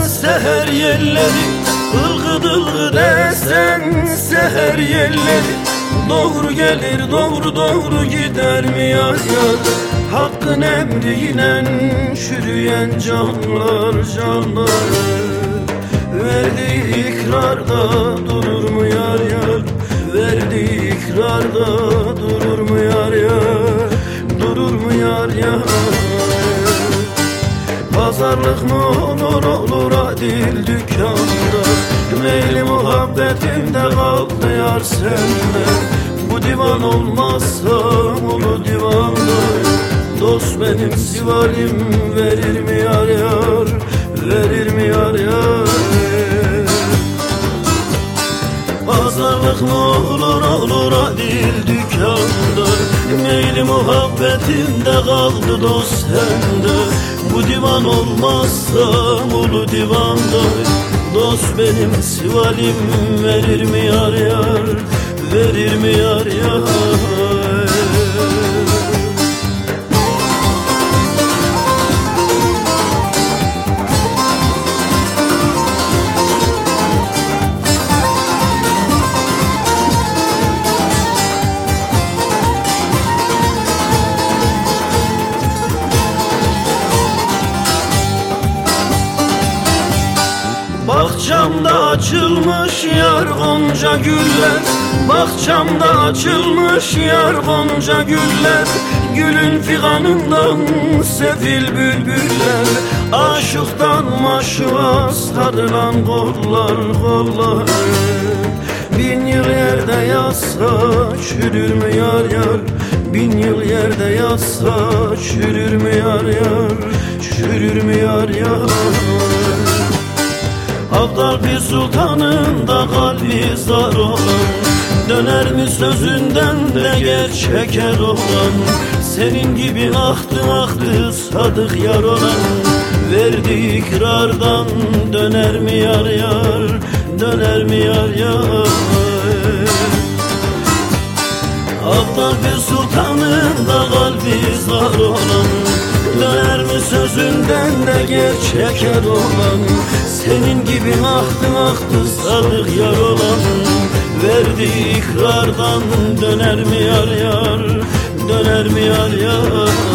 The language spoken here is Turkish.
seher yerleri Ilgıt ılgıt esen seher yerleri Doğru gelir doğru doğru gider mi yar yar Hakkın emriyle çürüyen canlar canlar. Verdiği ikrarda durur mu yar yar? Verdiği ikrarda durur mu yar yar? Durur mu yar yar? Pazarlık mı olur olur adil dükkanda. Meyli muhabbetimde kaldı yar sende. Bu divan olmazsa ulu divanda Dost benim sivarim verir Pazarlık mı olur olur adil dükkanda. Meyli muhabbetimde kaldı dost sende. Bu divan olmazsa ulu divanda. Dost benim sivalim verir mi yar yar Verir mi yar yar Bahçamda açılmış yar gonca güller. Bahçamda açılmış yar gonca güller. Gülün figanından sefil bülbüller. Aşıktan maşuğa sarılan kollar kollar. Bin yıl yerde yatsa çürür mü yar yar? Bin yıl yerde yatsa çürür mü yar yar? Çürür mü yar yar Abdal bir sultanın da kalbi zar olan Döner mi sözünden de gerçeker olan Senin gibi ahtı ahtı sadık yar olan Verdi ikrardan döner mi yar yar Döner mi yar yar? Abdal bir sultanın da kalbi zar olan Döner mi sözünden de gerçeker olan? Senin gibi ahtı ahtı sadık yar olan Verdi ikrardan döner mi yar yar? Döner mi yar yar